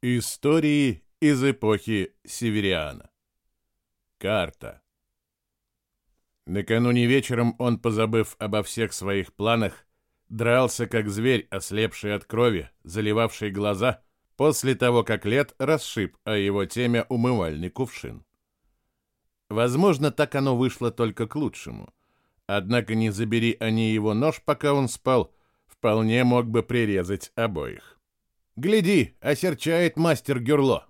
Истории из эпохи Севериана. Карта. Накануне вечером он, позабыв обо всех своих планах, дрался как зверь, ослепший от крови, заливавший глаза, после того, как лет расшиб о его теме умывальный кувшин. Возможно, так оно вышло только к лучшему. Однако не забери они его нож, пока он спал, вполне мог бы прирезать обоих. Гляди, осерчает мастер Гюрло.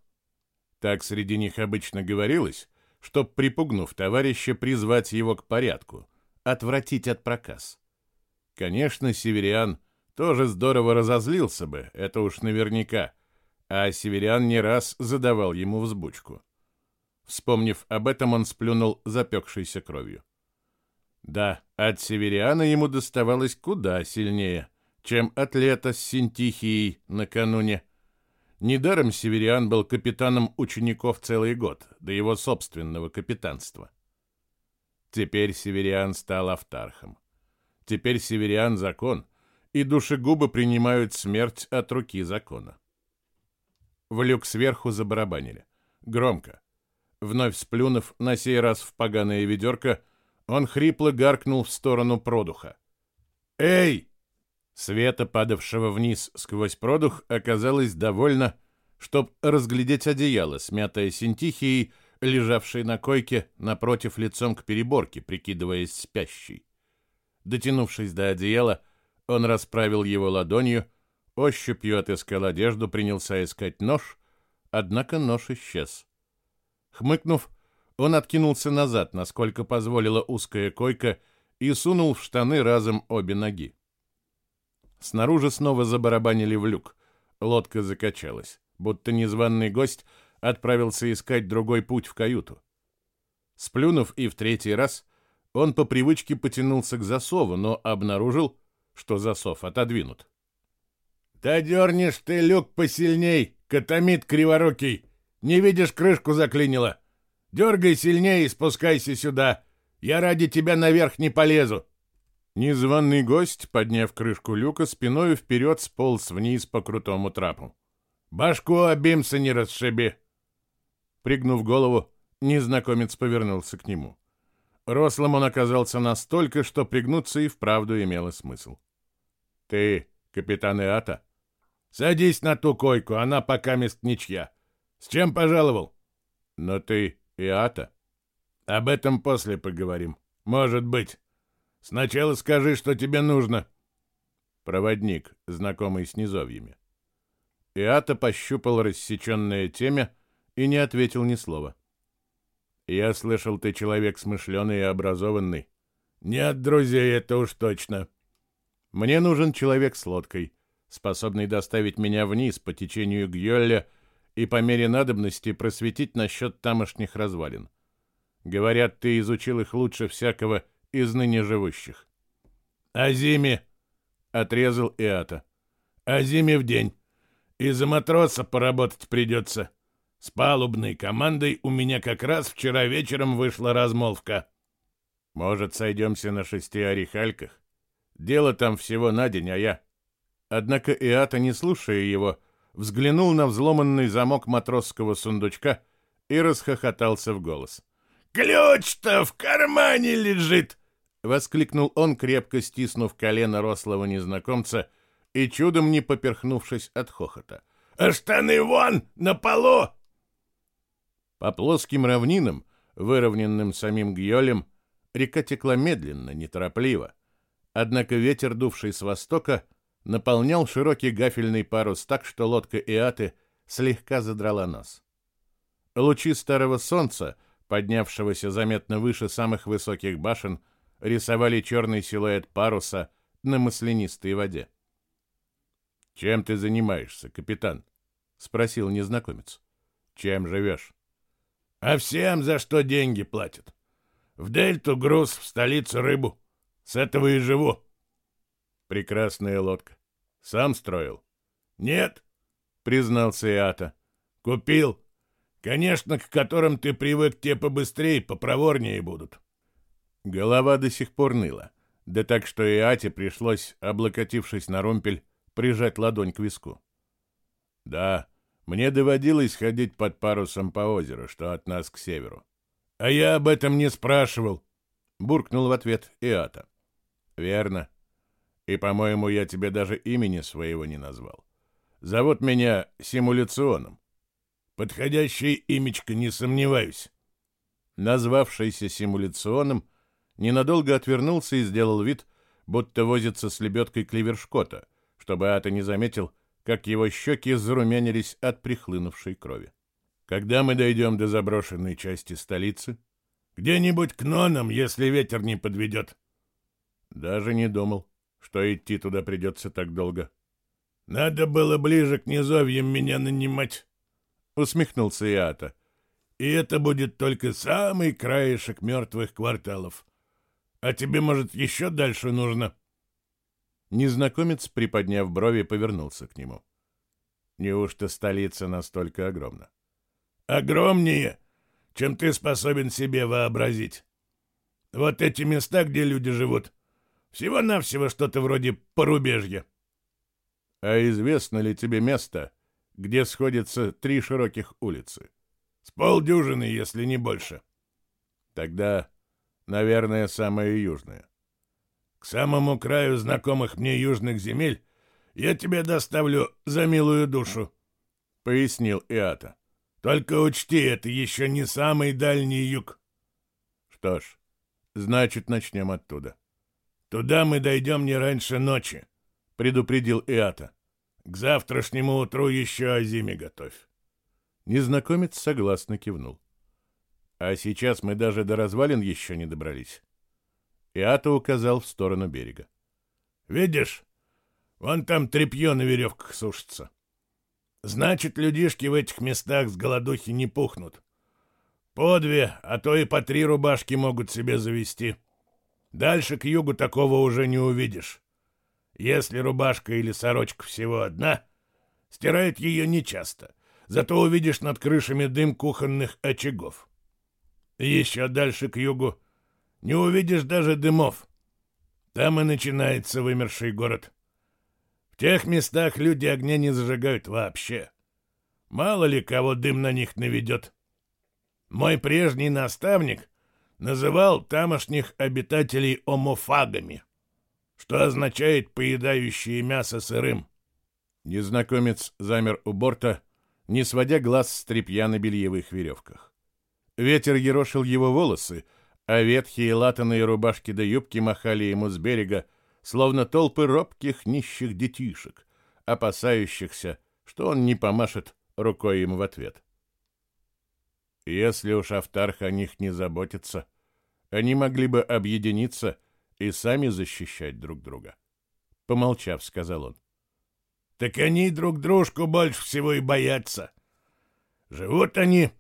Так среди них обычно говорилось, чтоб, припугнув товарища, призвать его к порядку, отвратить от проказ. Конечно, Севериан тоже здорово разозлился бы, это уж наверняка, а Севериан не раз задавал ему взбучку. Вспомнив об этом, он сплюнул запекшейся кровью. Да, от Севериана ему доставалось куда сильнее — чем атлета с Синтихией накануне. Недаром Севериан был капитаном учеников целый год, до его собственного капитанства. Теперь Севериан стал автархом. Теперь Севериан закон, и душегубы принимают смерть от руки закона. В люк сверху забарабанили. Громко. Вновь сплюнув, на сей раз в поганое ведерко, он хрипло гаркнул в сторону продуха. «Эй!» Света, падавшего вниз сквозь продух, оказалось довольно, чтоб разглядеть одеяло, смятое синтихией, лежавшей на койке напротив лицом к переборке, прикидываясь спящей. Дотянувшись до одеяла, он расправил его ладонью, ощупью отыскал одежду, принялся искать нож, однако нож исчез. Хмыкнув, он откинулся назад, насколько позволила узкая койка, и сунул в штаны разом обе ноги. Снаружи снова забарабанили в люк. Лодка закачалась, будто незваный гость отправился искать другой путь в каюту. Сплюнув и в третий раз, он по привычке потянулся к засову, но обнаружил, что засов отодвинут. «Да дернешь ты люк посильней, катамит криворукий! Не видишь, крышку заклинило! Дергай сильнее и спускайся сюда! Я ради тебя наверх не полезу!» Незваный гость, подняв крышку люка, спиной вперед сполз вниз по крутому трапу. «Башку обимся не расшиби!» Пригнув голову, незнакомец повернулся к нему. Рослым он оказался настолько, что пригнуться и вправду имело смысл. «Ты капитан Иата?» «Садись на ту койку, она пока мест ничья. С чем пожаловал?» «Но ты Иата?» «Об этом после поговорим. Может быть». Сначала скажи, что тебе нужно. Проводник, знакомый с низовьями. Иата пощупал рассеченное темя и не ответил ни слова. Я слышал, ты человек смышленый и образованный. Нет, друзей, это уж точно. Мне нужен человек с лодкой, способный доставить меня вниз по течению Гьолля и по мере надобности просветить насчет тамошних развалин. Говорят, ты изучил их лучше всякого из ныне живущих. «О зиме!» — отрезал Иата. «О зиме в день. И за матроса поработать придется. С палубной командой у меня как раз вчера вечером вышла размолвка. Может, сойдемся на шести орехальках? Дело там всего на день, а я...» Однако Иата, не слушая его, взглянул на взломанный замок матросского сундучка и расхохотался в голос. «Ключ-то в кармане лежит!» — воскликнул он, крепко стиснув колено рослого незнакомца и чудом не поперхнувшись от хохота. «А штаны вон, на полу!» По плоским равнинам, выровненным самим Гьолем, река текла медленно, неторопливо. Однако ветер, дувший с востока, наполнял широкий гафельный парус так, что лодка Иаты слегка задрала нос. Лучи старого солнца — поднявшегося заметно выше самых высоких башен, рисовали черный силуэт паруса на маслянистой воде. «Чем ты занимаешься, капитан?» — спросил незнакомец. «Чем живешь?» «А всем, за что деньги платят. В дельту груз, в столицу рыбу. С этого и живу». «Прекрасная лодка. Сам строил?» «Нет», — признался Иата. «Купил. Конечно, к которым ты привык, те побыстрее, попроворнее будут. Голова до сих пор ныла, да так, что и Ате пришлось, облокотившись на румпель, прижать ладонь к виску. Да, Мне доводилось ходить под парусом по озеру, что от нас к северу. А я об этом не спрашивал, буркнул в ответ Иата. Верно. И, по-моему, я тебе даже имени своего не назвал. Зовут меня Симуляционом. Подходящее имечко, не сомневаюсь. Назвавшийся Симуляционом, ненадолго отвернулся и сделал вид, будто возится с лебедкой кливершкота, чтобы Ата не заметил, как его щеки зарумянились от прихлынувшей крови. «Когда мы дойдем до заброшенной части столицы?» «Где-нибудь к нонам, если ветер не подведет». «Даже не думал, что идти туда придется так долго». «Надо было ближе к низовьям меня нанимать», — усмехнулся Иата. «И это будет только самый краешек мертвых кварталов. А тебе, может, еще дальше нужно?» Незнакомец, приподняв брови, повернулся к нему. Неужто столица настолько огромна? Огромнее, чем ты способен себе вообразить. Вот эти места, где люди живут, всего-навсего что-то вроде порубежья. А известно ли тебе место, где сходятся три широких улицы? С полдюжины, если не больше. Тогда, наверное, самое южное. К самому краю знакомых мне южных земель я тебя доставлю за милую душу, — пояснил Иата. Только учти, это еще не самый дальний юг. Что ж, значит, начнем оттуда. Туда мы дойдем не раньше ночи, — предупредил Иата. К завтрашнему утру еще о зиме готовь. Незнакомец согласно кивнул. А сейчас мы даже до развалин еще не добрались. Иата указал в сторону берега. «Видишь, вон там тряпье на веревках сушится. Значит, людишки в этих местах с голодухи не пухнут. По две, а то и по три рубашки могут себе завести. Дальше к югу такого уже не увидишь. Если рубашка или сорочка всего одна, стирает ее нечасто, зато увидишь над крышами дым кухонных очагов. Еще дальше к югу — не увидишь даже дымов. Там и начинается вымерший город. В тех местах люди огня не зажигают вообще. Мало ли кого дым на них наведет. Мой прежний наставник называл тамошних обитателей омофагами, что означает «поедающие мясо сырым». Незнакомец замер у борта, не сводя глаз с тряпья на бельевых веревках. Ветер ерошил его волосы, а ветхие латаные рубашки да юбки махали ему с берега, словно толпы робких нищих детишек, опасающихся, что он не помашет рукой им в ответ. Если уж Автарх о них не заботится, они могли бы объединиться и сами защищать друг друга. Помолчав, сказал он. Так они друг дружку больше всего и боятся. Живут они,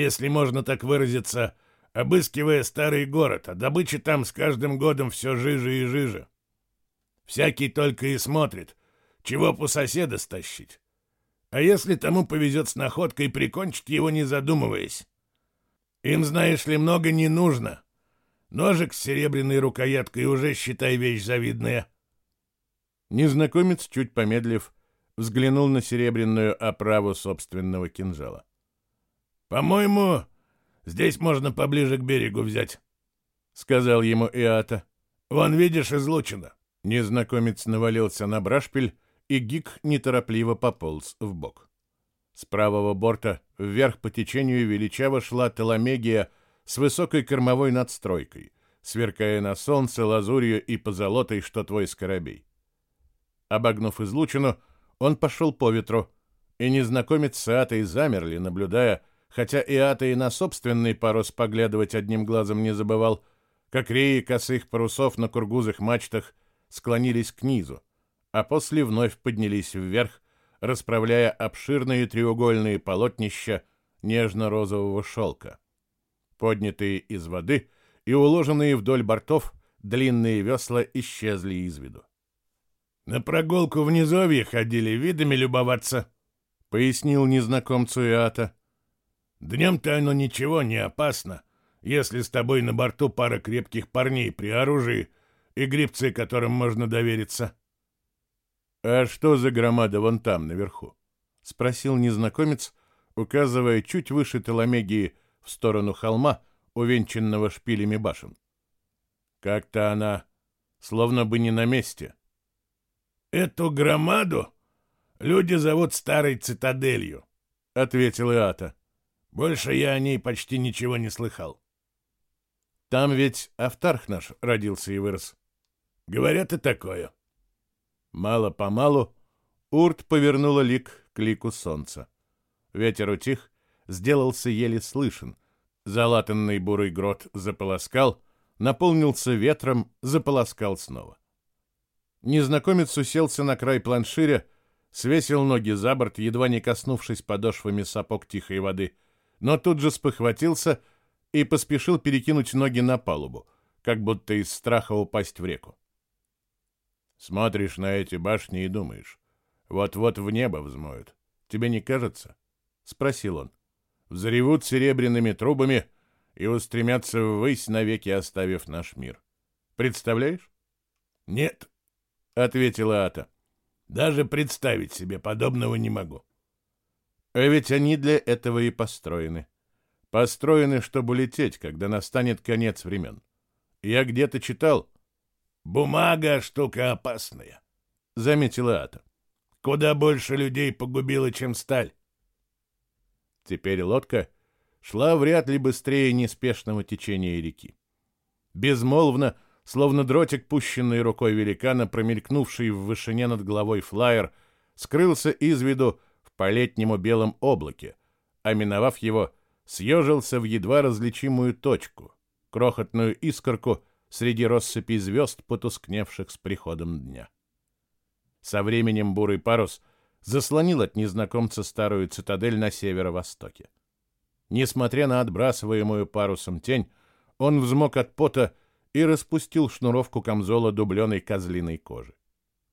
если можно так выразиться, обыскивая старый город, а добыча там с каждым годом все жиже и жиже. Всякий только и смотрит, чего по соседа стащить. А если тому повезет с находкой, прикончить его не задумываясь. Им, знаешь ли, много не нужно. Ножик с серебряной рукояткой уже, считай, вещь завидная. Незнакомец, чуть помедлив, взглянул на серебряную оправу собственного кинжала. «По-моему, Здесь можно поближе к берегу взять», — сказал ему Иата. «Вон, видишь, излучено». Незнакомец навалился на брашпиль, и Гик неторопливо пополз в бок. С правого борта вверх по течению величаво шла Теламегия с высокой кормовой надстройкой, сверкая на солнце лазурью и позолотой, что твой скоробей. Обогнув излучину, он пошел по ветру, и незнакомец с Атой замерли, наблюдая, хотя Иата и на собственный парус поглядывать одним глазом не забывал, как реи косых парусов на кургузых мачтах склонились к низу, а после вновь поднялись вверх, расправляя обширные треугольные полотнища нежно-розового шелка. Поднятые из воды и уложенные вдоль бортов длинные весла исчезли из виду. «На прогулку в низовье ходили видами любоваться», — пояснил незнакомцу Иата. Днем-то оно ничего не опасно, если с тобой на борту пара крепких парней при оружии и грибцы, которым можно довериться. — А что за громада вон там, наверху? — спросил незнакомец, указывая чуть выше Теламегии в сторону холма, увенчанного шпилями башен. Как-то она словно бы не на месте. «Эту громаду люди зовут Старой Цитаделью», — ответил Иата. «Больше я о ней почти ничего не слыхал». «Там ведь Автарх наш родился и вырос». «Говорят и такое». Мало-помалу Урт повернула лик к лику солнца. Ветер утих, сделался еле слышен. Залатанный бурый грот заполоскал, наполнился ветром, заполоскал снова. Незнакомец уселся на край планширя, свесил ноги за борт, едва не коснувшись подошвами сапог тихой воды, но тут же спохватился и поспешил перекинуть ноги на палубу, как будто из страха упасть в реку. Смотришь на эти башни и думаешь, вот-вот в небо взмоют. Тебе не кажется? — спросил он. Взревут серебряными трубами и устремятся ввысь, навеки оставив наш мир. Представляешь? — Нет, — ответила Ата. — Даже представить себе подобного не могу. — А ведь они для этого и построены. Построены, чтобы лететь, когда настанет конец времен. Я где-то читал... — Бумага — штука опасная, — заметила Ата. — Куда больше людей погубила, чем сталь. Теперь лодка шла вряд ли быстрее неспешного течения реки. Безмолвно, словно дротик, пущенный рукой великана, промелькнувший в вышине над головой флайер, скрылся из виду в по-летнему белом облаке, а миновав его, съежился в едва различимую точку, крохотную искорку среди россыпей звезд, потускневших с приходом дня. Со временем бурый парус — заслонил от незнакомца старую цитадель на северо-востоке. Несмотря на отбрасываемую парусом тень, он взмок от пота и распустил шнуровку камзола дубленой козлиной кожи.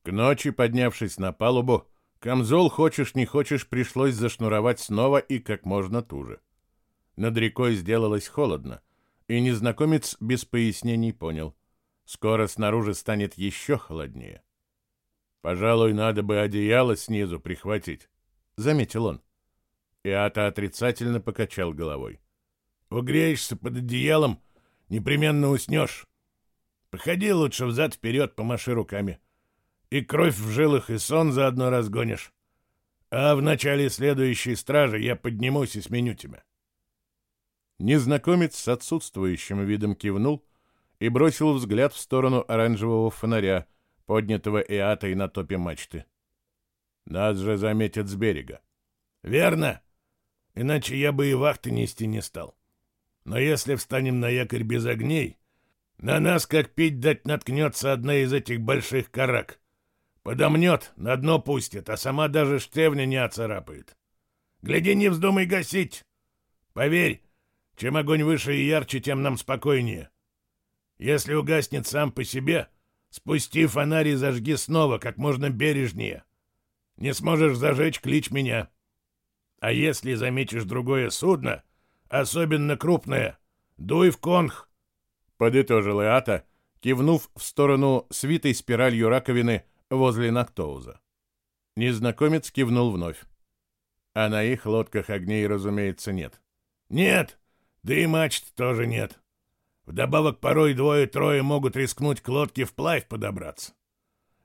К ночи, поднявшись на палубу, камзол, хочешь не хочешь, пришлось зашнуровать снова и как можно туже. Над рекой сделалось холодно, и незнакомец без пояснений понял. Скоро снаружи станет еще холоднее. Пожалуй, надо бы одеяло снизу прихватить, заметил он. Иата отрицательно покачал головой. Угреешься под одеялом, непременно уснешь. Походи лучше взад-вперед, помаши руками. И кровь в жилах, и сон заодно разгонишь. А в начале следующей стражи я поднимусь и сменю тебя. Незнакомец с отсутствующим видом кивнул и бросил взгляд в сторону оранжевого фонаря, поднятого Иатой на топе мачты. Нас же заметят с берега. Верно. Иначе я бы и вахты нести не стал. Но если встанем на якорь без огней, на нас, как пить дать, наткнется одна из этих больших карак. Подомнет, на дно пустит, а сама даже штевня не оцарапает. Гляди, не вздумай гасить. Поверь, чем огонь выше и ярче, тем нам спокойнее. Если угаснет сам по себе — Спусти фонарь и зажги снова, как можно бережнее. Не сможешь зажечь, клич меня. А если заметишь другое судно, особенно крупное, дуй в конх. Подытожил Иата, кивнув в сторону свитой спиралью раковины возле Нактоуза. Незнакомец кивнул вновь. А на их лодках огней, разумеется, нет. Нет, да и мачт тоже нет. Вдобавок порой двое-трое могут рискнуть к лодке вплавь подобраться.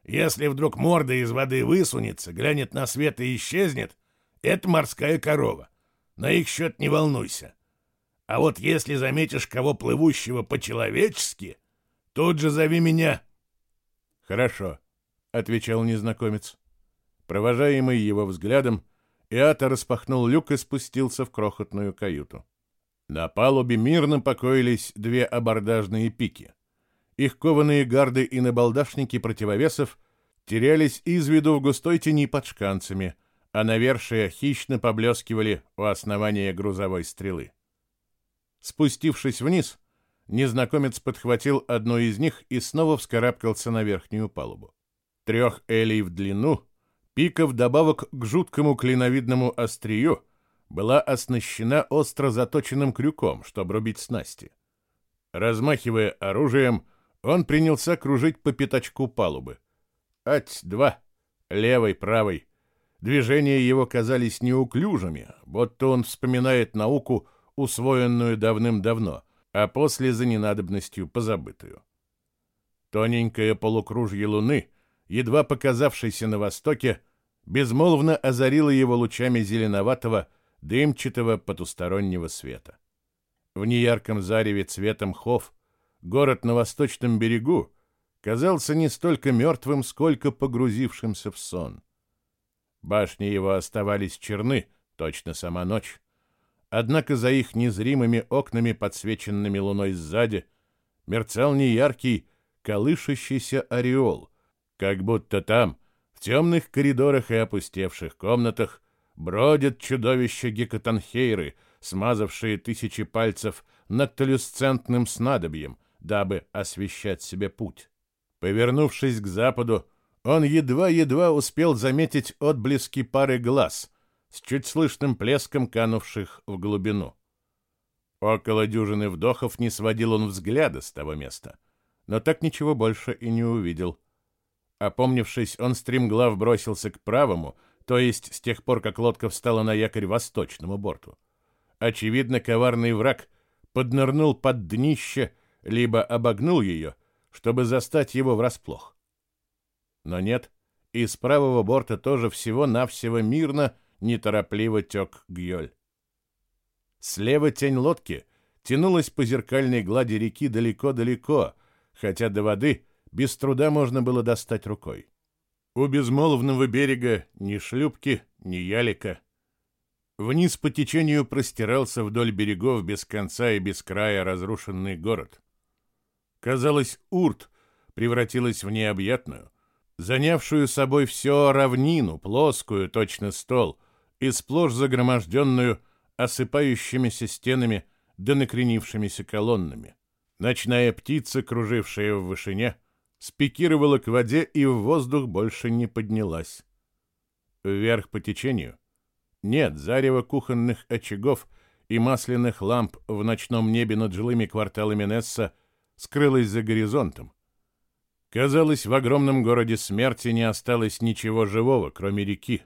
Если вдруг морда из воды высунется, глянет на свет и исчезнет, это морская корова. На их счет не волнуйся. А вот если заметишь кого плывущего по-человечески, тут же зови меня. — Хорошо, — отвечал незнакомец. Провожаемый его взглядом, Иата распахнул люк и спустился в крохотную каюту. На палубе мирно покоились две абордажные пики. Их кованые гарды и набалдашники противовесов терялись из виду в густой тени под шканцами, а навершия хищно поблескивали у основания грузовой стрелы. Спустившись вниз, незнакомец подхватил одну из них и снова вскарабкался на верхнюю палубу. Трех элей в длину, пика вдобавок к жуткому клиновидному острию — была оснащена остро заточенным крюком, чтобы рубить снасти. Размахивая оружием, он принялся кружить по пятачку палубы. Ать-два, левой, правой. Движения его казались неуклюжими, будто он вспоминает науку, усвоенную давным-давно, а после за ненадобностью позабытую. Тоненькое полукружье луны, едва показавшейся на востоке, безмолвно озарило его лучами зеленоватого, дымчатого потустороннего света. В неярком зареве цветом хов город на восточном берегу казался не столько мертвым, сколько погрузившимся в сон. Башни его оставались черны, точно сама ночь. Однако за их незримыми окнами, подсвеченными луной сзади, мерцал неяркий, колышущийся ореол, как будто там, в темных коридорах и опустевших комнатах, бродят чудовища гекатанхейры, смазавшие тысячи пальцев над толюсцентным снадобьем, дабы освещать себе путь. Повернувшись к западу, он едва-едва успел заметить отблески пары глаз с чуть слышным плеском канувших в глубину. Около дюжины вдохов не сводил он взгляда с того места, но так ничего больше и не увидел. Опомнившись, он стремглав бросился к правому, то есть с тех пор, как лодка встала на якорь восточному борту. Очевидно, коварный враг поднырнул под днище, либо обогнул ее, чтобы застать его врасплох. Но нет, из правого борта тоже всего-навсего мирно, неторопливо тек Гьоль. Слева тень лодки тянулась по зеркальной глади реки далеко-далеко, хотя до воды без труда можно было достать рукой. У безмолвного берега ни шлюпки, ни ялика. Вниз по течению простирался вдоль берегов без конца и без края разрушенный город. Казалось, Урт превратилась в необъятную, занявшую собой все равнину, плоскую, точно стол, и сплошь загроможденную осыпающимися стенами да накренившимися колоннами. Ночная птица, кружившая в вышине, спикировала к воде и в воздух больше не поднялась. Вверх по течению? Нет, зарево кухонных очагов и масляных ламп в ночном небе над жилыми кварталами Несса скрылось за горизонтом. Казалось, в огромном городе смерти не осталось ничего живого, кроме реки.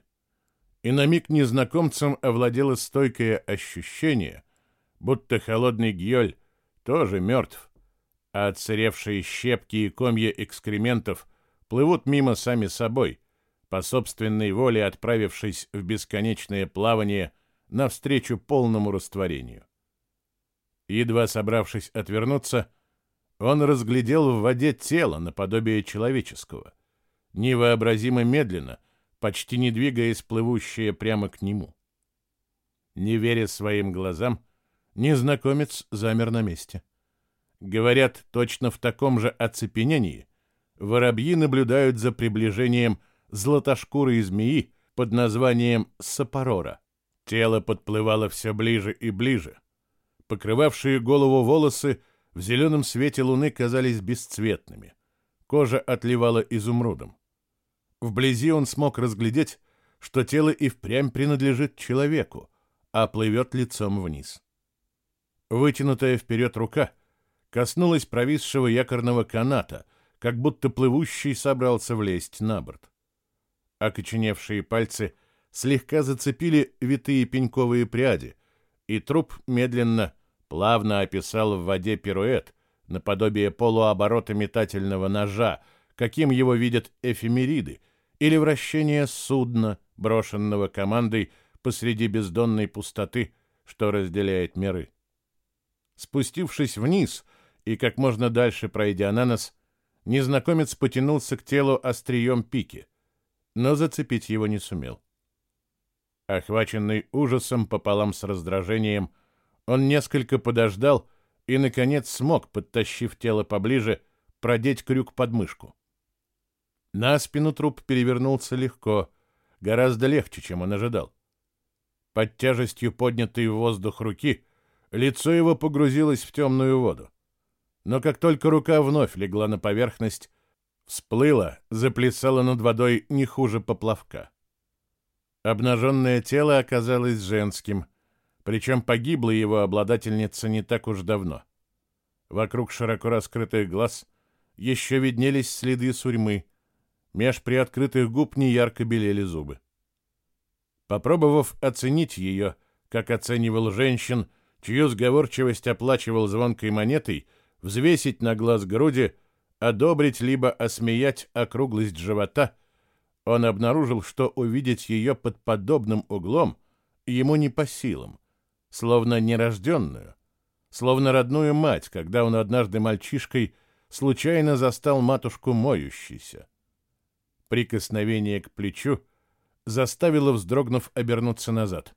И на миг незнакомцам овладело стойкое ощущение, будто холодный Гьоль тоже мертв, а отсыревшие щепки и комья экскрементов плывут мимо сами собой, по собственной воле отправившись в бесконечное плавание навстречу полному растворению. Едва собравшись отвернуться, он разглядел в воде тело наподобие человеческого, невообразимо медленно, почти не двигаясь плывущее прямо к нему. Не веря своим глазам, незнакомец замер на месте. Говорят, точно в таком же оцепенении воробьи наблюдают за приближением златошкурой змеи под названием сапорора. Тело подплывало все ближе и ближе. Покрывавшие голову волосы в зеленом свете луны казались бесцветными. Кожа отливала изумрудом. Вблизи он смог разглядеть, что тело и впрямь принадлежит человеку, а плывет лицом вниз. Вытянутая вперед рука коснулась провисшего якорного каната, как будто плывущий собрался влезть на борт. Окоченевшие пальцы слегка зацепили витые пеньковые пряди, и труп медленно, плавно описал в воде пируэт, наподобие полуоборота метательного ножа, каким его видят эфемериды, или вращение судна, брошенного командой посреди бездонной пустоты, что разделяет миры. Спустившись вниз, и как можно дальше пройдя на нос, незнакомец потянулся к телу острием пики, но зацепить его не сумел. Охваченный ужасом пополам с раздражением, он несколько подождал и, наконец, смог, подтащив тело поближе, продеть крюк под мышку. На спину труп перевернулся легко, гораздо легче, чем он ожидал. Под тяжестью поднятой в воздух руки лицо его погрузилось в темную воду но как только рука вновь легла на поверхность, всплыла, заплясала над водой не хуже поплавка. Обнаженное тело оказалось женским, причем погибла его обладательница не так уж давно. Вокруг широко раскрытых глаз еще виднелись следы сурьмы, меж приоткрытых губ неярко белели зубы. Попробовав оценить ее, как оценивал женщин, чью сговорчивость оплачивал звонкой монетой, взвесить на глаз груди, одобрить либо осмеять округлость живота, он обнаружил, что увидеть ее под подобным углом ему не по силам, словно нерожденную, словно родную мать, когда он однажды мальчишкой случайно застал матушку моющейся. Прикосновение к плечу заставило, вздрогнув, обернуться назад.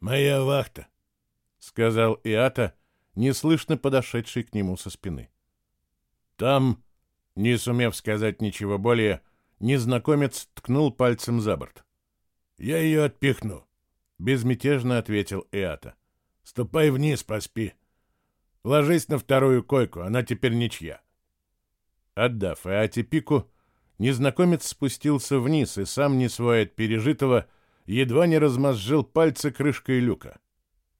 «Моя вахта», — сказал Иата, неслышно подошедший к нему со спины. Там, не сумев сказать ничего более, незнакомец ткнул пальцем за борт. «Я ее отпихну», — безмятежно ответил Иата. «Ступай вниз, поспи. Ложись на вторую койку, она теперь ничья». Отдав Иате пику, незнакомец спустился вниз и сам, не свой от пережитого, едва не размозжил пальцы крышкой люка.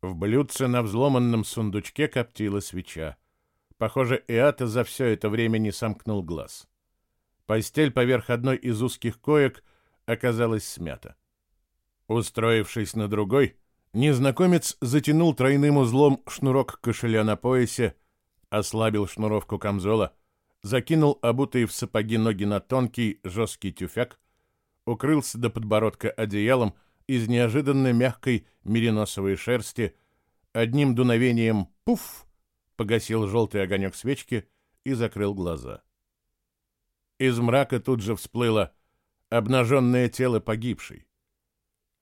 В блюдце на взломанном сундучке коптила свеча. Похоже, Иата за все это время не сомкнул глаз. Постель поверх одной из узких коек оказалась смята. Устроившись на другой, незнакомец затянул тройным узлом шнурок кошеля на поясе, ослабил шнуровку камзола, закинул обутые в сапоги ноги на тонкий жесткий тюфяк, укрылся до подбородка одеялом из неожиданно мягкой мериносовой шерсти, одним дуновением «пуф!» погасил желтый огонек свечки и закрыл глаза. Из мрака тут же всплыло обнаженное тело погибшей.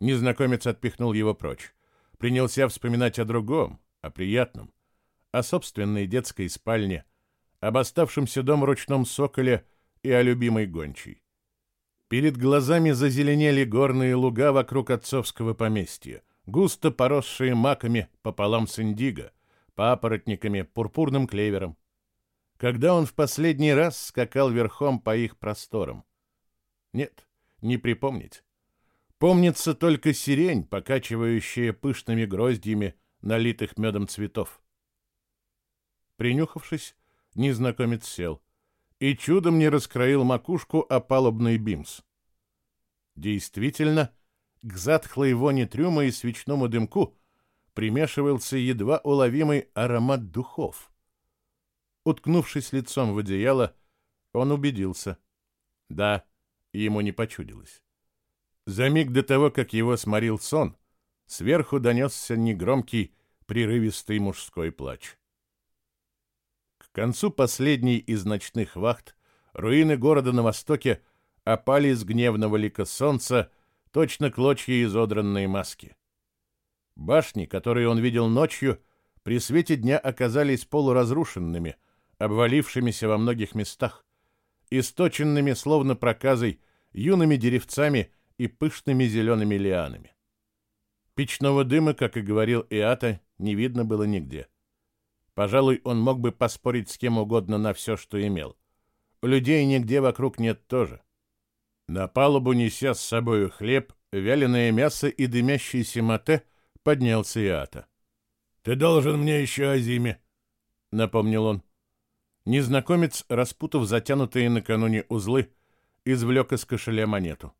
Незнакомец отпихнул его прочь. Принялся вспоминать о другом, о приятном, о собственной детской спальне, об оставшемся дом ручном соколе и о любимой гончей. Перед глазами зазеленели горные луга вокруг отцовского поместья, густо поросшие маками пополам с индиго, папоротниками, пурпурным клевером. Когда он в последний раз скакал верхом по их просторам? Нет, не припомнить. Помнится только сирень, покачивающая пышными гроздьями налитых медом цветов. Принюхавшись, незнакомец сел и чудом не раскроил макушку о палубный бимс. Действительно, к затхлой воне трюма и свечному дымку примешивался едва уловимый аромат духов. Уткнувшись лицом в одеяло, он убедился. Да, ему не почудилось. За миг до того, как его сморил сон, сверху донесся негромкий, прерывистый мужской плач. К концу последней из ночных вахт руины города на востоке опали с гневного лика солнца, точно клочья изодранной маски. Башни, которые он видел ночью, при свете дня оказались полуразрушенными, обвалившимися во многих местах, источенными, словно проказой, юными деревцами и пышными зелеными лианами. Печного дыма, как и говорил Иата, не видно было нигде. Пожалуй, он мог бы поспорить с кем угодно на все, что имел. У людей нигде вокруг нет тоже. На палубу, неся с собою хлеб, вяленое мясо и дымящийся мате, поднялся Иата. «Ты должен мне еще о зиме», — напомнил он. Незнакомец, распутав затянутые накануне узлы, извлек из кошеля монету.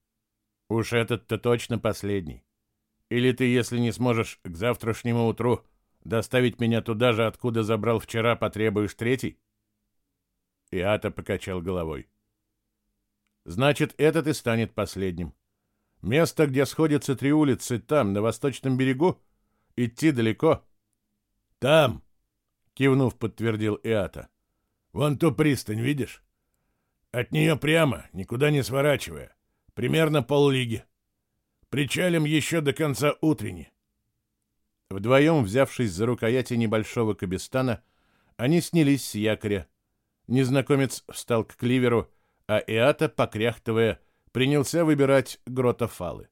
«Уж этот-то точно последний. Или ты, если не сможешь к завтрашнему утру доставить меня туда же, откуда забрал вчера, потребуешь третий?» Иата покачал головой. «Значит, этот и станет последним. Место, где сходятся три улицы, там, на восточном берегу? Идти далеко?» «Там», — кивнув, подтвердил Иата. «Вон ту пристань, видишь? От нее прямо, никуда не сворачивая. Примерно поллиги. Причалим еще до конца утренни». Вдвоем, взявшись за рукояти небольшого кабестана, они снялись с якоря. Незнакомец встал к кливеру, а Иата, покряхтывая, принялся выбирать гротофалы.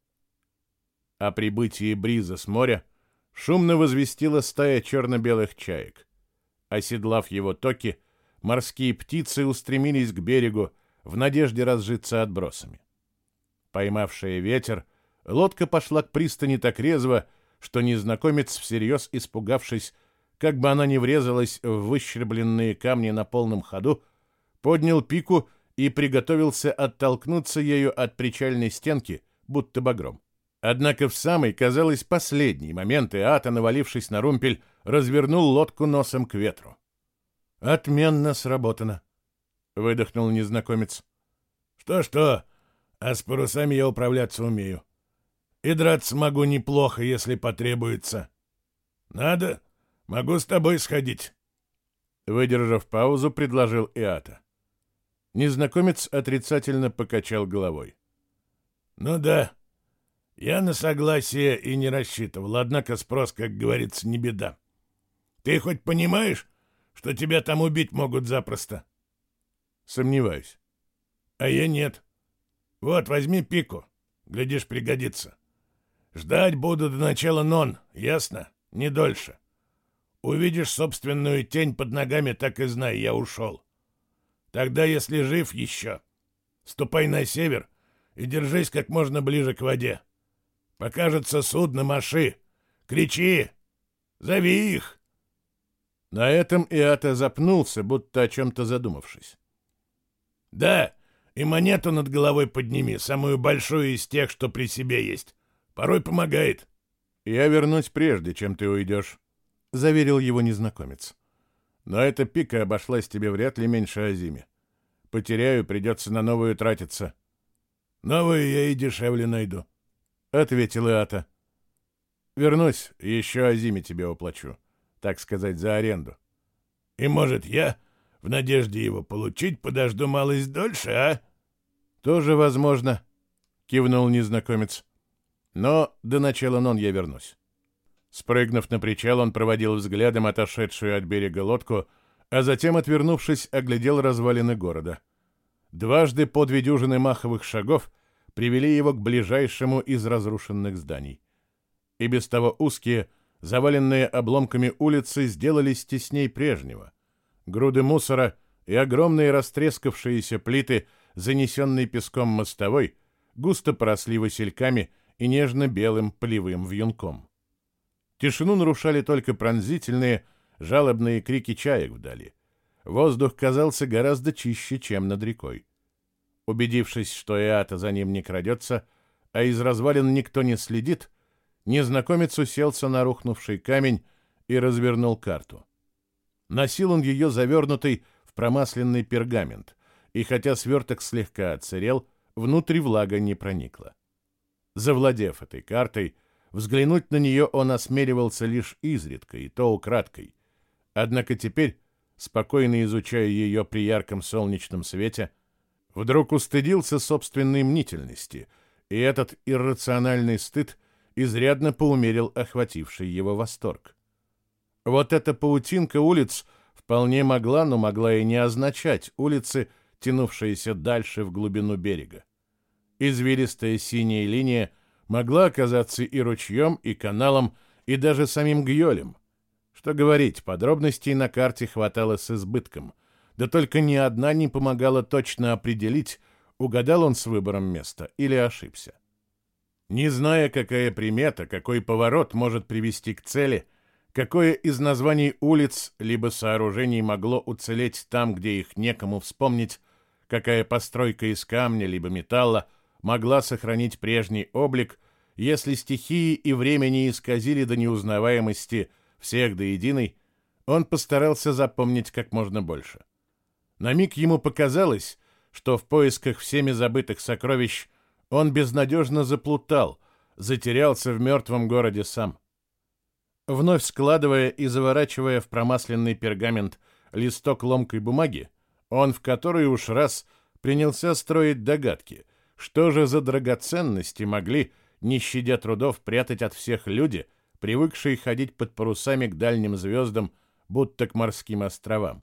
О прибытии бриза с моря шумно возвестила стая черно-белых чаек. Оседлав его токи, морские птицы устремились к берегу в надежде разжиться отбросами. Поймавшая ветер, лодка пошла к пристани так резво, что незнакомец, всерьез испугавшись, как бы она не врезалась в выщербленные камни на полном ходу, поднял пику и приготовился оттолкнуться ею от причальной стенки, будто багром. Однако в самый, казалось, последний момент Иата, навалившись на румпель, развернул лодку носом к ветру. «Отменно сработано», — выдохнул незнакомец. «Что-что, а с парусами я управляться умею. И драться могу неплохо, если потребуется. Надо, могу с тобой сходить». Выдержав паузу, предложил Иата. Незнакомец отрицательно покачал головой. «Ну да, я на согласие и не рассчитывал, однако спрос, как говорится, не беда. Ты хоть понимаешь, что тебя там убить могут запросто?» «Сомневаюсь». «А я нет. Вот, возьми пику, глядишь, пригодится. Ждать буду до начала нон, ясно? Не дольше. Увидишь собственную тень под ногами, так и знай, я ушел. Тогда, если жив еще, ступай на север и держись как можно ближе к воде. Покажется судно, маши. Кричи! Зови их!» На этом Иата запнулся, будто о чем-то задумавшись. «Да, и монету над головой подними, самую большую из тех, что при себе есть. Порой помогает». «Я вернусь прежде, чем ты уйдешь», — заверил его незнакомец. «Но эта пика обошлась тебе вряд ли меньше о зиме. Потеряю, придется на новую тратиться». «Новую я и дешевле найду», — ответил Иата. «Вернусь, еще о зиме тебе уплачу, так сказать, за аренду». «И, может, я, в надежде его получить, подожду малость дольше, а?» «Тоже возможно», — кивнул незнакомец. «Но до начала нон я вернусь». Спрыгнув на причал, он проводил взглядом отошедшую от берега лодку, а затем, отвернувшись, оглядел развалины города. Дважды по две маховых шагов привели его к ближайшему из разрушенных зданий. И без того узкие, заваленные обломками улицы сделались тесней прежнего. Груды мусора и огромные растрескавшиеся плиты, занесенные песком мостовой, густо поросли васильками и нежно-белым плевым вьюнком. Тишину нарушали только пронзительные, жалобные крики чаек вдали. Воздух казался гораздо чище, чем над рекой. Убедившись, что Эата за ним не крадется, а из развалин никто не следит, незнакомец уселся на рухнувший камень и развернул карту. Носил он ее завернутый в промасленный пергамент, и хотя сверток слегка отсырел, внутрь влага не проникла. Завладев этой картой, Взглянуть на нее он осмеливался лишь изредка, и то украдкой. Однако теперь, спокойно изучая ее при ярком солнечном свете, вдруг устыдился собственной мнительности, и этот иррациональный стыд изрядно поумерил охвативший его восторг. Вот эта паутинка улиц вполне могла, но могла и не означать улицы, тянувшиеся дальше в глубину берега. Извилистая синяя линия — могла оказаться и ручьем, и каналом, и даже самим Гьолем. Что говорить, подробностей на карте хватало с избытком, да только ни одна не помогала точно определить, угадал он с выбором места или ошибся. Не зная, какая примета, какой поворот может привести к цели, какое из названий улиц либо сооружений могло уцелеть там, где их некому вспомнить, какая постройка из камня либо металла могла сохранить прежний облик, если стихии и время не исказили до неузнаваемости всех до единой, он постарался запомнить как можно больше. На миг ему показалось, что в поисках всеми забытых сокровищ он безнадежно заплутал, затерялся в мертвом городе сам. Вновь складывая и заворачивая в промасленный пергамент листок ломкой бумаги, он в который уж раз принялся строить догадки, что же за драгоценности могли не щадя трудов прятать от всех люди, привыкшие ходить под парусами к дальним звездам, будто к морским островам.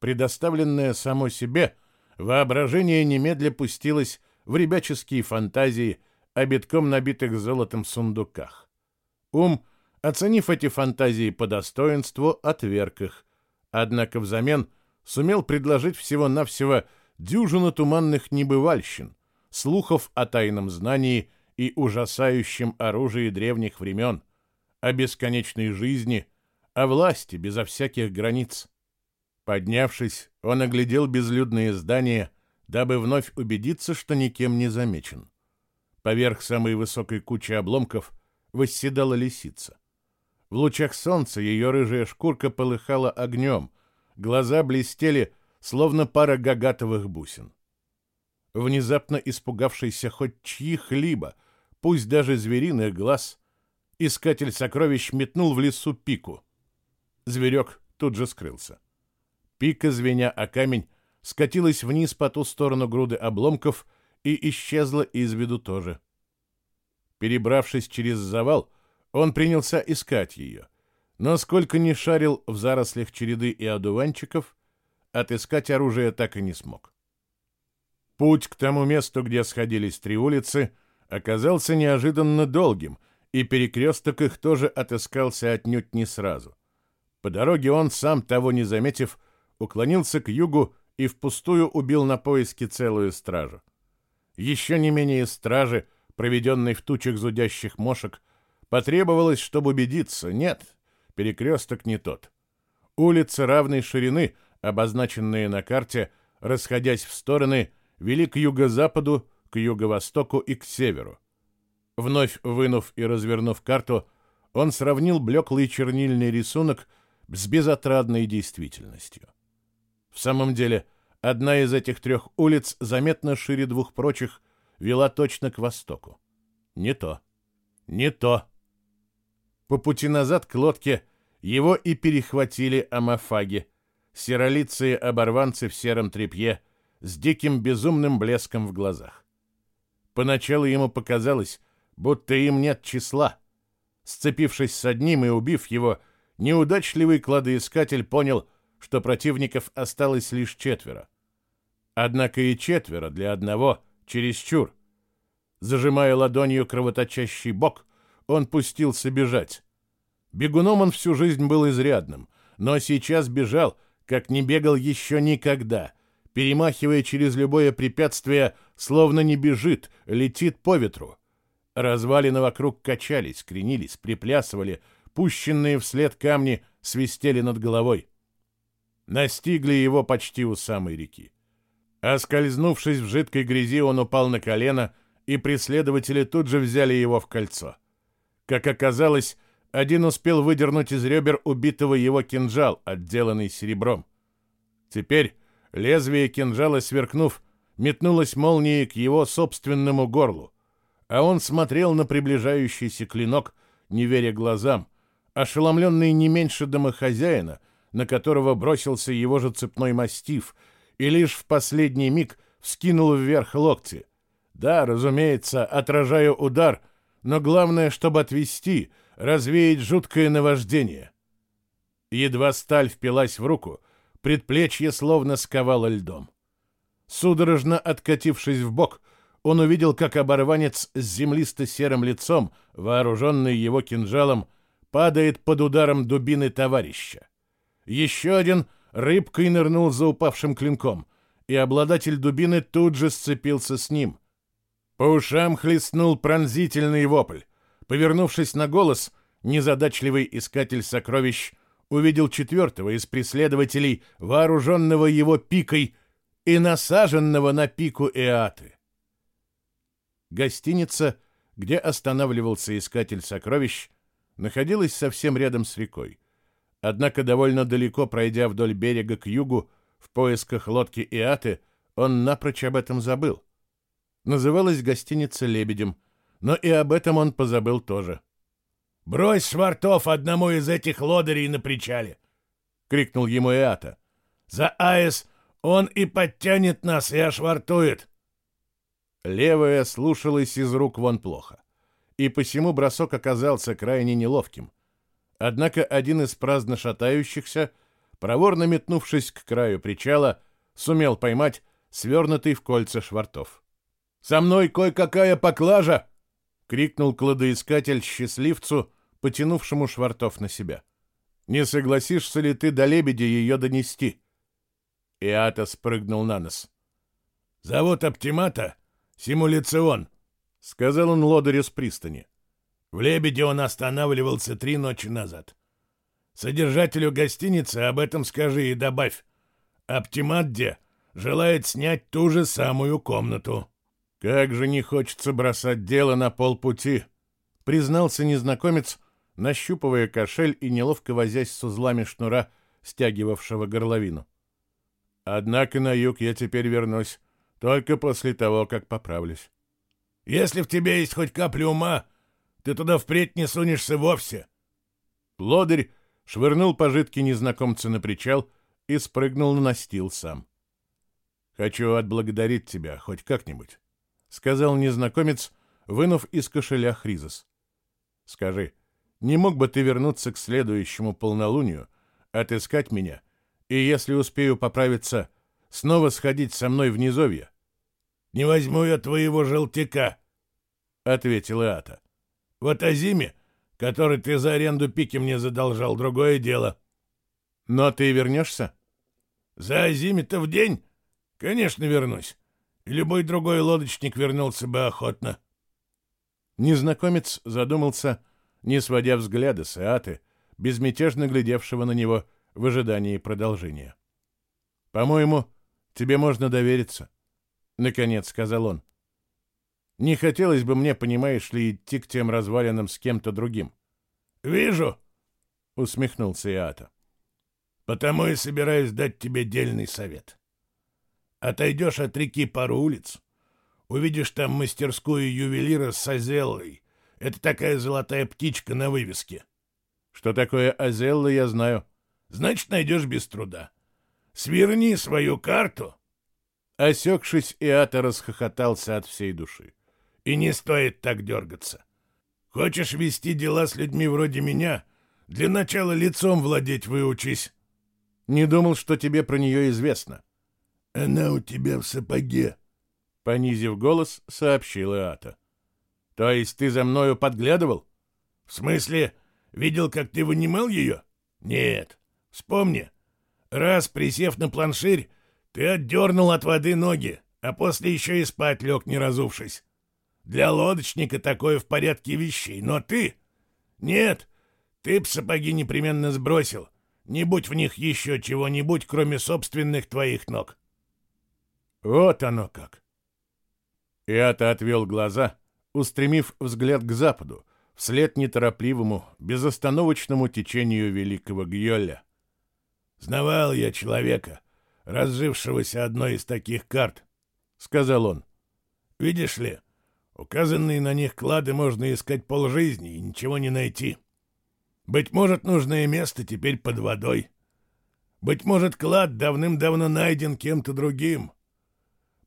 Предоставленное само себе, воображение немедля пустилось в ребяческие фантазии о битком набитых золотом сундуках. Ум, оценив эти фантазии по достоинству, отверг их, однако взамен сумел предложить всего-навсего дюжину туманных небывальщин, слухов о тайном знании и ужасающем оружии древних времен, о бесконечной жизни, о власти безо всяких границ. Поднявшись, он оглядел безлюдные здания, дабы вновь убедиться, что никем не замечен. Поверх самой высокой кучи обломков восседала лисица. В лучах солнца ее рыжая шкурка полыхала огнем, глаза блестели, словно пара гагатовых бусин. Внезапно испугавшийся хоть чьих-либо, пусть даже звериных глаз, искатель сокровищ метнул в лесу пику. Зверек тут же скрылся. Пика, звеня о камень, скатилась вниз по ту сторону груды обломков и исчезла из виду тоже. Перебравшись через завал, он принялся искать ее, но сколько ни шарил в зарослях череды и одуванчиков, отыскать оружие так и не смог. Путь к тому месту, где сходились три улицы, оказался неожиданно долгим, и перекресток их тоже отыскался отнюдь не сразу. По дороге он, сам того не заметив, уклонился к югу и впустую убил на поиски целую стражу. Еще не менее стражи, проведенной в тучах зудящих мошек, потребовалось, чтобы убедиться, нет, перекресток не тот. Улицы равной ширины, обозначенные на карте, расходясь в стороны, вели к юго-западу, к юго-востоку и к северу. Вновь вынув и развернув карту, он сравнил блеклый чернильный рисунок с безотрадной действительностью. В самом деле, одна из этих трех улиц, заметно шире двух прочих, вела точно к востоку. Не то. Не то. По пути назад к лодке его и перехватили амофаги, серолицые оборванцы в сером тряпье с диким безумным блеском в глазах. Поначалу ему показалось, будто им нет числа. Сцепившись с одним и убив его, неудачливый кладоискатель понял, что противников осталось лишь четверо. Однако и четверо для одного чересчур. Зажимая ладонью кровоточащий бок, он пустился бежать. Бегуном он всю жизнь был изрядным, но сейчас бежал, как не бегал еще никогда, перемахивая через любое препятствие, словно не бежит, летит по ветру. Развалины вокруг качались, кренились, приплясывали, пущенные вслед камни свистели над головой настигли его почти у самой реки. Оскользнувшись в жидкой грязи, он упал на колено, и преследователи тут же взяли его в кольцо. Как оказалось, один успел выдернуть из ребер убитого его кинжал, отделанный серебром. Теперь лезвие кинжала, сверкнув, метнулось молнией к его собственному горлу, а он смотрел на приближающийся клинок, не веря глазам, ошеломленный не меньше домохозяина — на которого бросился его же цепной мастиф, и лишь в последний миг вскинул вверх локти. Да, разумеется, отражая удар, но главное, чтобы отвести, развеять жуткое наваждение. Едва сталь впилась в руку, предплечье словно сковало льдом. Судорожно откатившись в бок, он увидел, как оборванец с землисто-серым лицом, вооруженный его кинжалом, падает под ударом дубины товарища. Еще один рыбкой нырнул за упавшим клинком, и обладатель дубины тут же сцепился с ним. По ушам хлестнул пронзительный вопль. Повернувшись на голос, незадачливый искатель сокровищ увидел четвертого из преследователей, вооруженного его пикой и насаженного на пику Эаты. Гостиница, где останавливался искатель сокровищ, находилась совсем рядом с рекой. Однако довольно далеко пройдя вдоль берега к югу, в поисках лодки Иаты, он напрочь об этом забыл. Называлась гостиница «Лебедем», но и об этом он позабыл тоже. «Брось швартов одному из этих лодырей на причале!» — крикнул ему Иата. «За Аэс он и подтянет нас, и ошвартует!» Левая слушалась из рук вон плохо, и посему бросок оказался крайне неловким. Однако один из праздно шатающихся, проворно метнувшись к краю причала, сумел поймать свернутый в кольца швартов. «Со мной кое-какая поклажа!» — крикнул кладоискатель счастливцу, потянувшему швартов на себя. «Не согласишься ли ты до лебедя ее донести?» Иата спрыгнул на нос. «Зовут Оптимата Симуляцион», — сказал он лодырю с пристани. В «Лебеде» он останавливался три ночи назад. Содержателю гостиницы об этом скажи и добавь. Оптимадде желает снять ту же самую комнату. Как же не хочется бросать дело на полпути, признался незнакомец, нащупывая кошель и неловко возясь с узлами шнура, стягивавшего горловину. Однако на юг я теперь вернусь только после того, как поправлюсь. Если в тебе есть хоть капля ума, ты туда впредь не сунешься вовсе. Лодырь швырнул пожитки незнакомца на причал и спрыгнул на настил сам. «Хочу отблагодарить тебя хоть как-нибудь», — сказал незнакомец, вынув из кошеля Хризос. «Скажи, не мог бы ты вернуться к следующему полнолунию, отыскать меня, и, если успею поправиться, снова сходить со мной в низовье?» «Не возьму я твоего желтяка», — ответил Иата. «Вот о зиме, который ты за аренду пики мне задолжал, другое дело». «Но ты вернешься?» «За зиме-то в день? Конечно, вернусь. Любой другой лодочник вернулся бы охотно». Незнакомец задумался, не сводя взгляда с Иаты, безмятежно глядевшего на него в ожидании продолжения. «По-моему, тебе можно довериться», — наконец сказал он. «Не хотелось бы мне, понимаешь ли, идти к тем развалинам с кем-то другим». «Вижу», — усмехнулся Иата. «Потому и собираюсь дать тебе дельный совет. Отойдешь от реки пару улиц, увидишь там мастерскую ювелира с Азеллой. Это такая золотая птичка на вывеске». «Что такое Азелла, я знаю». «Значит, найдешь без труда. Сверни свою карту». Осекшись, Иата расхохотался от всей души. «И не стоит так дергаться. Хочешь вести дела с людьми вроде меня? Для начала лицом владеть выучись». «Не думал, что тебе про нее известно». «Она у тебя в сапоге», — понизив голос, сообщил Иата. «То есть ты за мною подглядывал?» «В смысле, видел, как ты вынимал ее?» «Нет. Вспомни. Раз, присев на планширь, ты отдернул от воды ноги, а после еще и спать лег, не разувшись. Для лодочника такое в порядке вещей, но ты... Нет, ты б сапоги непременно сбросил. Не будь в них еще чего-нибудь, кроме собственных твоих ног. Вот оно как. Иата отвел глаза, устремив взгляд к западу, вслед неторопливому, безостановочному течению великого Гьолля. «Знавал я человека, разжившегося одной из таких карт», — сказал он. «Видишь ли, указанные на них клады можно искать полжизни и ничего не найти. Быть может, нужное место теперь под водой. Быть может, клад давным-давно найден кем-то другим.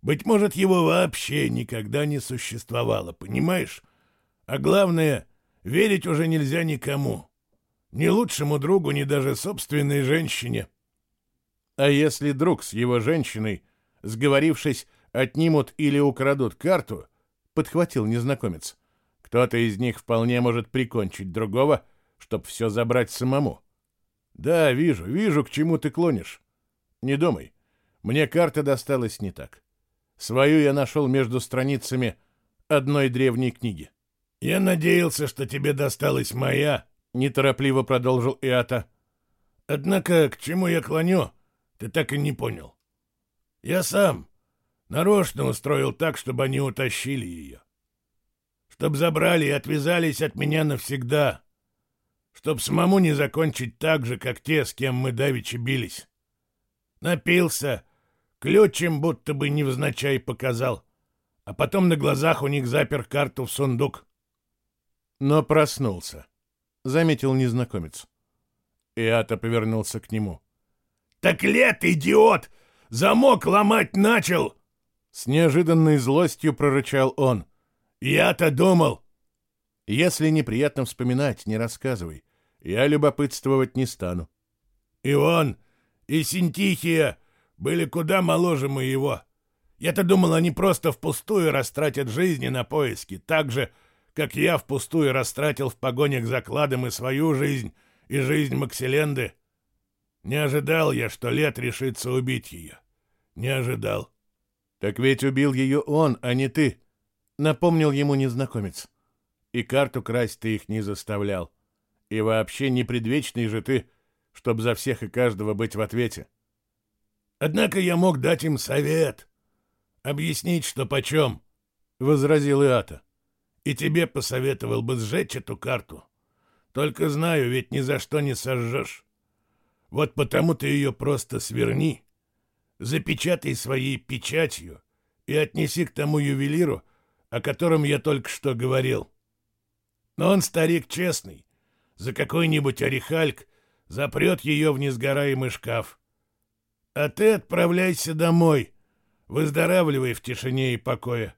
Быть может, его вообще никогда не существовало, понимаешь? А главное, верить уже нельзя никому. Ни лучшему другу, ни даже собственной женщине. А если друг с его женщиной, сговорившись, отнимут или украдут карту, подхватил незнакомец, кто-то из них вполне может прикончить другого, чтоб все забрать самому. Да, вижу, вижу, к чему ты клонишь. Не думай, мне карта досталась не так. Свою я нашел между страницами одной древней книги. «Я надеялся, что тебе досталась моя», — неторопливо продолжил Иата. «Однако к чему я клоню, ты так и не понял. Я сам нарочно устроил так, чтобы они утащили ее. Чтоб забрали и отвязались от меня навсегда. Чтоб самому не закончить так же, как те, с кем мы давеча бились. Напился, ключем будто бы невзначай показал, а потом на глазах у них запер карту в сундук. Но проснулся, — заметил незнакомец. Иата повернулся к нему. — «Так лет, идиот! Замок ломать начал!» С неожиданной злостью прорычал он. «Я-то думал!» «Если неприятно вспоминать, не рассказывай. Я любопытствовать не стану». «И он, и Синтихия были куда моложе моего. Я-то думал, они просто впустую растратят жизни на поиски, так же, как я впустую растратил в погонях за кладом и свою жизнь, и жизнь Макселенды. Не ожидал я, что Лет решится убить ее. Не ожидал. Так ведь убил ее он, а не ты, напомнил ему незнакомец. И карту красть ты их не заставлял. И вообще не предвечный же ты, чтоб за всех и каждого быть в ответе. Однако я мог дать им совет. Объяснить, что почем. — возразил Иата. «И тебе посоветовал бы сжечь эту карту. Только знаю, ведь ни за что не сожжешь. Вот потому ты ее просто сверни, запечатай своей печатью и отнеси к тому ювелиру, о котором я только что говорил. Но он старик честный, за какой-нибудь орехальк запрет ее в несгораемый шкаф. А ты отправляйся домой, выздоравливай в тишине и покое.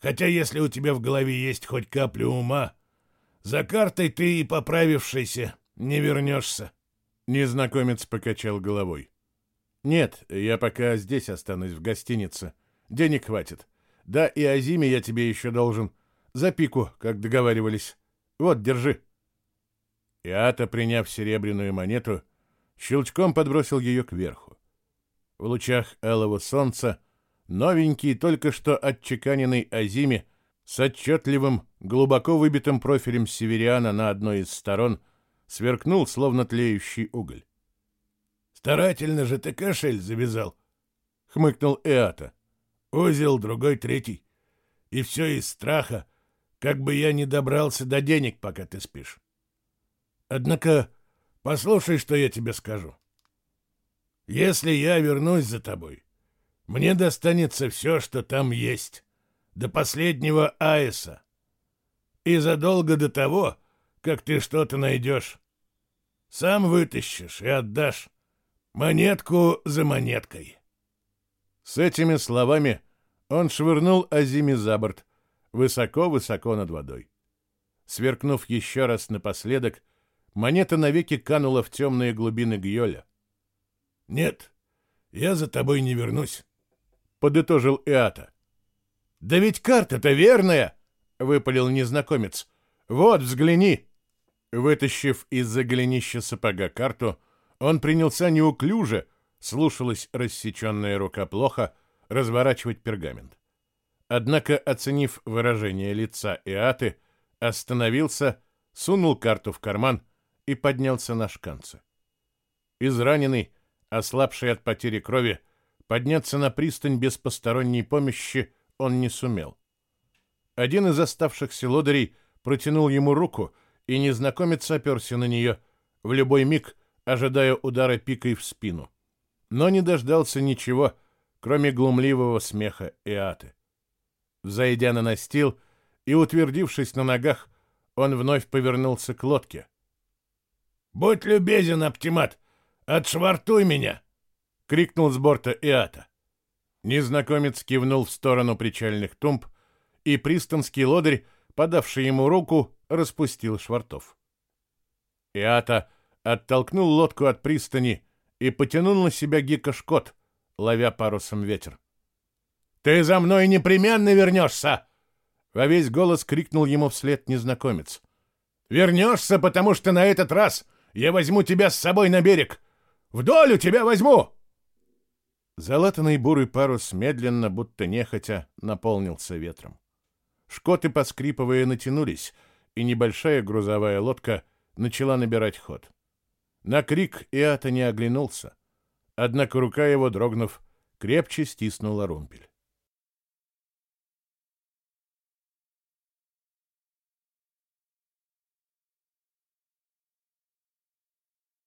Хотя если у тебя в голове есть хоть капля ума, за картой ты и поправившийся не вернешься. Незнакомец покачал головой. «Нет, я пока здесь останусь, в гостинице. Денег хватит. Да, и о Зиме я тебе еще должен. За пику, как договаривались. Вот, держи». Иата, приняв серебряную монету, щелчком подбросил ее кверху. В лучах алого солнца новенький, только что отчеканенный Азиме с отчетливым, глубоко выбитым профилем севериана на одной из сторон сверкнул, словно тлеющий уголь. «Старательно же ты кошель завязал», — хмыкнул Эата. «Узел, другой, третий. И все из страха, как бы я не добрался до денег, пока ты спишь. Однако послушай, что я тебе скажу. Если я вернусь за тобой, мне достанется все, что там есть, до последнего Аиса. И задолго до того, как ты что-то найдешь. Сам вытащишь и отдашь. Монетку за монеткой. С этими словами он швырнул Азиме за борт, высоко-высоко над водой. Сверкнув еще раз напоследок, монета навеки канула в темные глубины Гьоля. «Нет, я за тобой не вернусь», — подытожил Иата. «Да ведь карта-то верная!» — выпалил незнакомец. «Вот, взгляни!» Вытащив из-за голенища сапога карту, он принялся неуклюже, слушалась рассеченная рука плохо, разворачивать пергамент. Однако, оценив выражение лица Иаты, остановился, сунул карту в карман и поднялся на шканцы. Израненный, ослабший от потери крови, подняться на пристань без посторонней помощи он не сумел. Один из оставшихся лодырей протянул ему руку, и незнакомец оперся на нее, в любой миг ожидая удара пикой в спину. Но не дождался ничего, кроме глумливого смеха Иаты. Взойдя на настил и утвердившись на ногах, он вновь повернулся к лодке. «Будь любезен, оптимат! Отшвартуй меня!» — крикнул с борта Иата. Незнакомец кивнул в сторону причальных тумб, и пристанский лодырь, подавший ему руку, распустил швартов. Иата оттолкнул лодку от пристани и потянул на себя Гика Шкот, ловя парусом ветер. «Ты за мной непременно вернешься!» Во весь голос крикнул ему вслед незнакомец. «Вернешься, потому что на этот раз я возьму тебя с собой на берег! В долю тебя возьму!» Залатанный бурый парус медленно, будто нехотя, наполнился ветром. Шкоты, поскрипывая, натянулись, и небольшая грузовая лодка начала набирать ход. На крик Иата не оглянулся, однако рука его, дрогнув, крепче стиснула румпель.